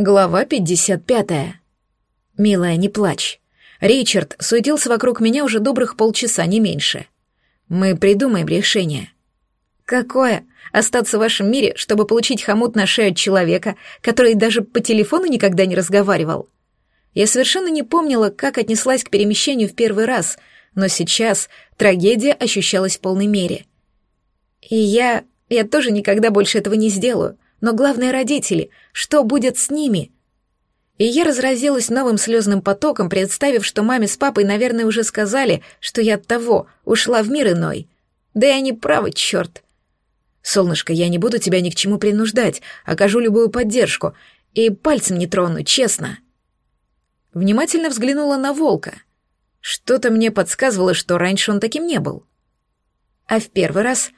Глава 55. Милая, не плачь. Ричард суетился вокруг меня уже добрых полчаса, не меньше. Мы придумаем решение. Какое? Остаться в вашем мире, чтобы получить хомут на шею от человека, который даже по телефону никогда не разговаривал? Я совершенно не помнила, как отнеслась к перемещению в первый раз, но сейчас трагедия ощущалась в полной мере. И я... я тоже никогда больше этого не сделаю — но главное родители. Что будет с ними? И я разразилась новым слезным потоком, представив, что маме с папой, наверное, уже сказали, что я от того ушла в мир иной. Да и они правы, черт. Солнышко, я не буду тебя ни к чему принуждать, окажу любую поддержку и пальцем не трону, честно. Внимательно взглянула на волка. Что-то мне подсказывало, что раньше он таким не был. А в первый раз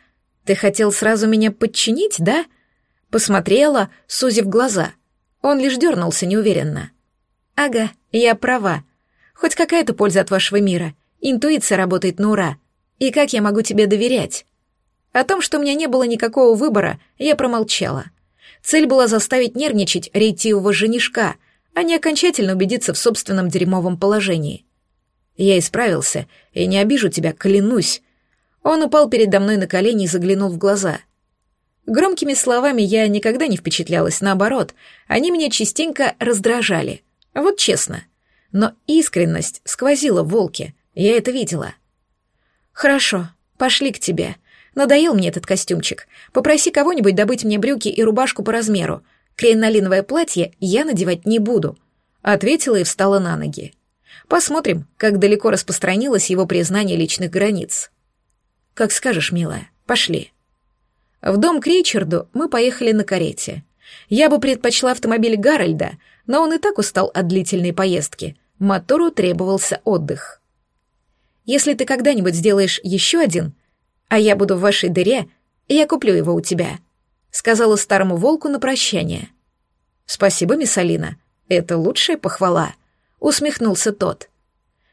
ты хотел сразу меня подчинить, да? — Посмотрела, сузив глаза. Он лишь дернулся неуверенно. «Ага, я права. Хоть какая-то польза от вашего мира. Интуиция работает на ура. И как я могу тебе доверять?» О том, что у меня не было никакого выбора, я промолчала. Цель была заставить нервничать рейтивого женишка, а не окончательно убедиться в собственном дерьмовом положении. Я исправился, и не обижу тебя, клянусь. Он упал передо мной на колени и заглянул в глаза — Громкими словами я никогда не впечатлялась, наоборот, они меня частенько раздражали. Вот честно. Но искренность сквозила в волке, я это видела. «Хорошо, пошли к тебе. Надоел мне этот костюмчик. Попроси кого-нибудь добыть мне брюки и рубашку по размеру. Кринолиновое платье я надевать не буду», — ответила и встала на ноги. «Посмотрим, как далеко распространилось его признание личных границ». «Как скажешь, милая, пошли». В дом к Ричарду мы поехали на карете. Я бы предпочла автомобиль Гарольда, но он и так устал от длительной поездки. Мотору требовался отдых. Если ты когда-нибудь сделаешь еще один, а я буду в вашей дыре, я куплю его у тебя», — сказала старому волку на прощание. «Спасибо, мисс Алина, это лучшая похвала», — усмехнулся тот.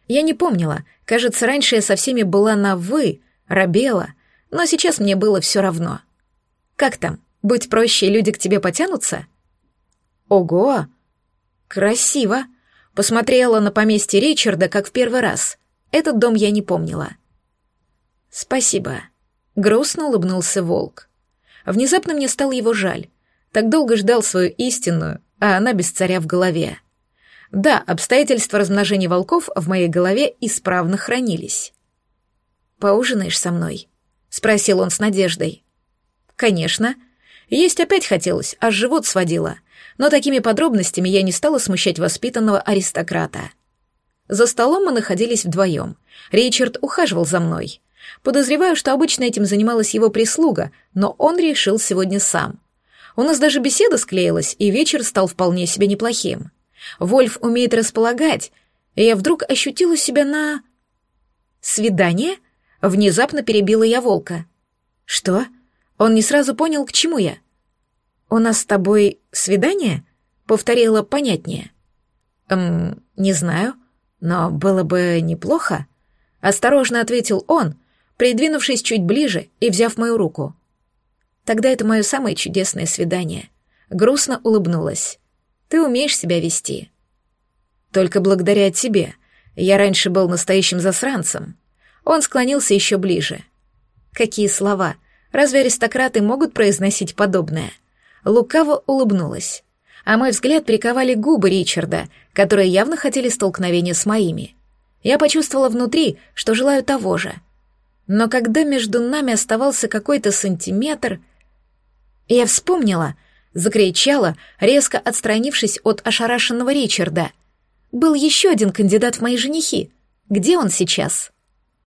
Я не помнила, кажется, раньше я со всеми была на «вы», робела, но сейчас мне было все равно. Как там? Будь проще, и люди к тебе потянутся? Ого! Красиво! Посмотрела на поместье Ричарда, как в первый раз. Этот дом я не помнила. Спасибо. Грустно улыбнулся волк. Внезапно мне стало его жаль. Так долго ждал свою истинную, а она без царя в голове. Да, обстоятельства размножения волков в моей голове исправно хранились. «Поужинаешь со мной?» — спросил он с надеждой. Конечно. Есть опять хотелось, аж живот сводило. Но такими подробностями я не стала смущать воспитанного аристократа. За столом мы находились вдвоем. Ричард ухаживал за мной. Подозреваю, что обычно этим занималась его прислуга, но он решил сегодня сам. У нас даже беседа склеилась, и вечер стал вполне себе неплохим. Вольф умеет располагать, и я вдруг ощутила себя на... «Свидание?» — внезапно перебила я волка. «Что?» Он не сразу понял, к чему я. «У нас с тобой свидание?» — повторила понятнее. «Эм, не знаю, но было бы неплохо», — осторожно ответил он, придвинувшись чуть ближе и взяв мою руку. «Тогда это мое самое чудесное свидание». Грустно улыбнулась. «Ты умеешь себя вести». «Только благодаря тебе. Я раньше был настоящим засранцем». Он склонился еще ближе. «Какие слова!» Разве аристократы могут произносить подобное? Лукаво улыбнулась. А мой взгляд приковали губы Ричарда, которые явно хотели столкновения с моими. Я почувствовала внутри, что желаю того же. Но когда между нами оставался какой-то сантиметр, я вспомнила, закричала, резко отстранившись от ошарашенного Ричарда. Был еще один кандидат в мои женихи. Где он сейчас?»